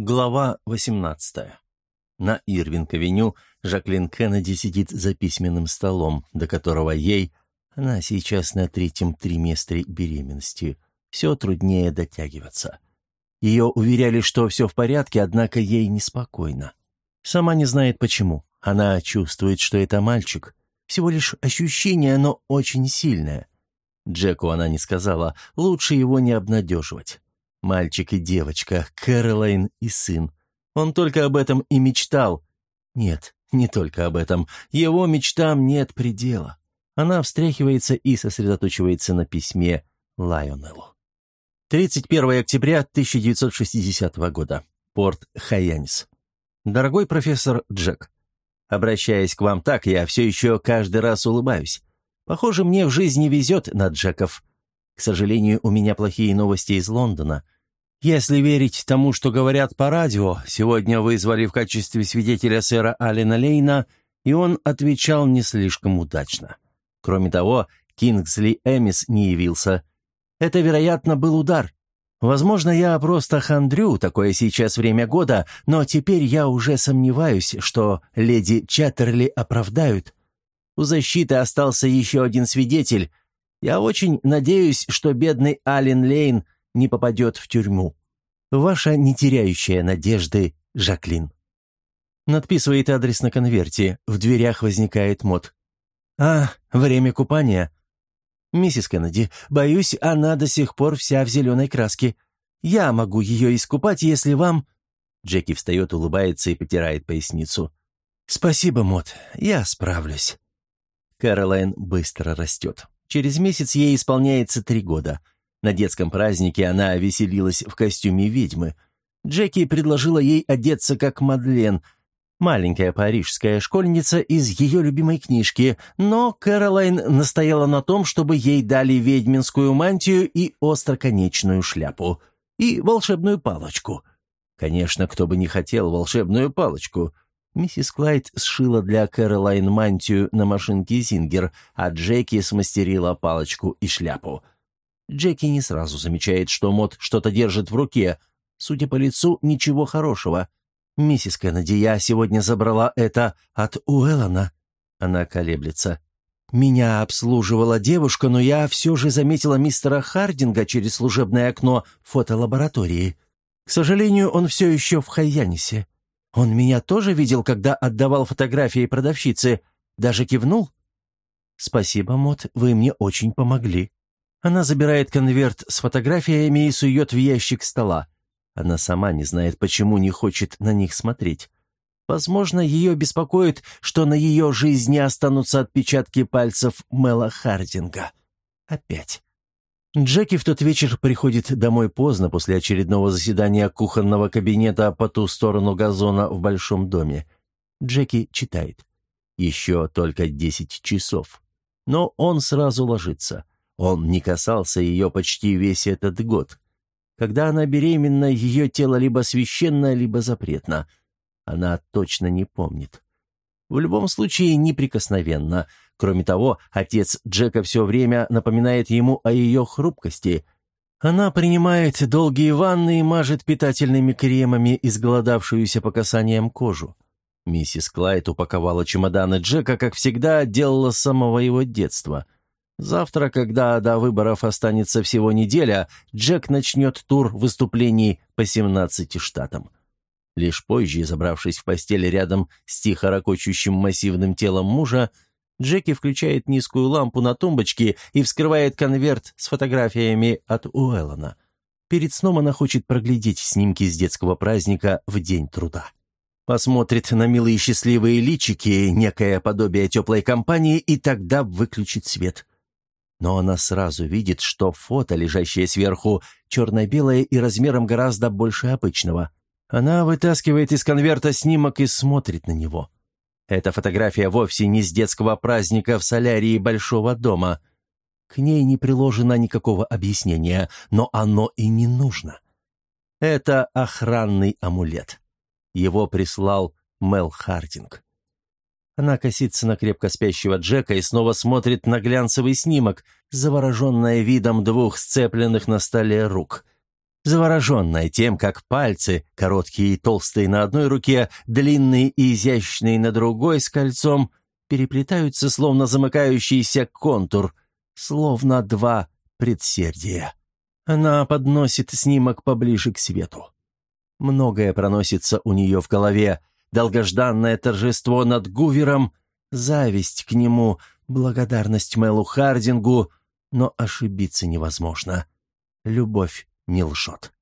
Глава 18. На Ирвинг-авеню Жаклин Кеннеди сидит за письменным столом, до которого ей, она сейчас на третьем триместре беременности, все труднее дотягиваться. Ее уверяли, что все в порядке, однако ей неспокойно. Сама не знает почему. Она чувствует, что это мальчик. Всего лишь ощущение, но очень сильное. Джеку она не сказала, лучше его не обнадеживать. Мальчик и девочка, Кэролайн и сын. Он только об этом и мечтал. Нет, не только об этом. Его мечтам нет предела. Она встряхивается и сосредоточивается на письме Лайонеллу. 31 октября 1960 года. Порт Хайянис. Дорогой профессор Джек, обращаясь к вам так, я все еще каждый раз улыбаюсь. Похоже, мне в жизни везет на Джеков. К сожалению, у меня плохие новости из Лондона. Если верить тому, что говорят по радио, сегодня вызвали в качестве свидетеля сэра Алина Лейна, и он отвечал не слишком удачно. Кроме того, Кингсли Эмис не явился. Это, вероятно, был удар. Возможно, я просто хандрю, такое сейчас время года, но теперь я уже сомневаюсь, что леди Чаттерли оправдают. У защиты остался еще один свидетель, я очень надеюсь, что бедный Ален Лейн не попадет в тюрьму. Ваша не теряющая надежды Жаклин. Надписывает адрес на конверте. В дверях возникает мод. «А, время купания?» «Миссис Кеннеди, боюсь, она до сих пор вся в зеленой краске. Я могу ее искупать, если вам...» Джеки встает, улыбается и потирает поясницу. «Спасибо, Мот, я справлюсь». Кэролайн быстро растет. Через месяц ей исполняется три года. На детском празднике она веселилась в костюме ведьмы. Джеки предложила ей одеться как Мадлен, маленькая парижская школьница из ее любимой книжки, но Кэролайн настояла на том, чтобы ей дали ведьминскую мантию и остроконечную шляпу. И волшебную палочку. Конечно, кто бы не хотел волшебную палочку — Миссис Клайд сшила для Кэролайн мантию на машинке Зингер, а Джеки смастерила палочку и шляпу. Джеки не сразу замечает, что Мот что-то держит в руке. Судя по лицу, ничего хорошего. «Миссис Кеннеди, я сегодня забрала это от Уэллона». Она колеблется. «Меня обслуживала девушка, но я все же заметила мистера Хардинга через служебное окно фотолаборатории. К сожалению, он все еще в Хайянисе. Он меня тоже видел, когда отдавал фотографии продавщице. Даже кивнул? Спасибо, Мот, вы мне очень помогли. Она забирает конверт с фотографиями и сует в ящик стола. Она сама не знает, почему не хочет на них смотреть. Возможно, ее беспокоит, что на ее жизни останутся отпечатки пальцев Мэла Хардинга. Опять. Джеки в тот вечер приходит домой поздно после очередного заседания кухонного кабинета по ту сторону газона в большом доме. Джеки читает. Еще только десять часов. Но он сразу ложится. Он не касался ее почти весь этот год. Когда она беременна, ее тело либо священно, либо запретно. Она точно не помнит. В любом случае неприкосновенно – Кроме того, отец Джека все время напоминает ему о ее хрупкости. Она принимает долгие ванны и мажет питательными кремами изголодавшуюся по касаниям кожу. Миссис Клайд упаковала чемоданы Джека, как всегда, делала с самого его детства. Завтра, когда до выборов останется всего неделя, Джек начнет тур выступлений по 17 штатам. Лишь позже, забравшись в постель рядом с тихо ракочущим массивным телом мужа, Джеки включает низкую лампу на тумбочке и вскрывает конверт с фотографиями от Уэллона. Перед сном она хочет проглядеть снимки с детского праздника в День труда. Посмотрит на милые счастливые личики, некое подобие теплой компании, и тогда выключит свет. Но она сразу видит, что фото, лежащее сверху, черно-белое и размером гораздо больше обычного. Она вытаскивает из конверта снимок и смотрит на него. Эта фотография вовсе не с детского праздника в солярии Большого дома. К ней не приложено никакого объяснения, но оно и не нужно. Это охранный амулет. Его прислал Мел Хардинг. Она косится на крепко спящего Джека и снова смотрит на глянцевый снимок, завороженная видом двух сцепленных на столе рук. завороженная тем, как пальцы, короткие и толстые на одной руке, длинные и изящные на другой с кольцом, переплетаются, словно замыкающийся контур, словно два предсердия. Она подносит снимок поближе к свету. Многое проносится у нее в голове, долгожданное торжество над Гувером, зависть к нему, благодарность Мэлу Хардингу, но ошибиться невозможно. Любовь не лжет.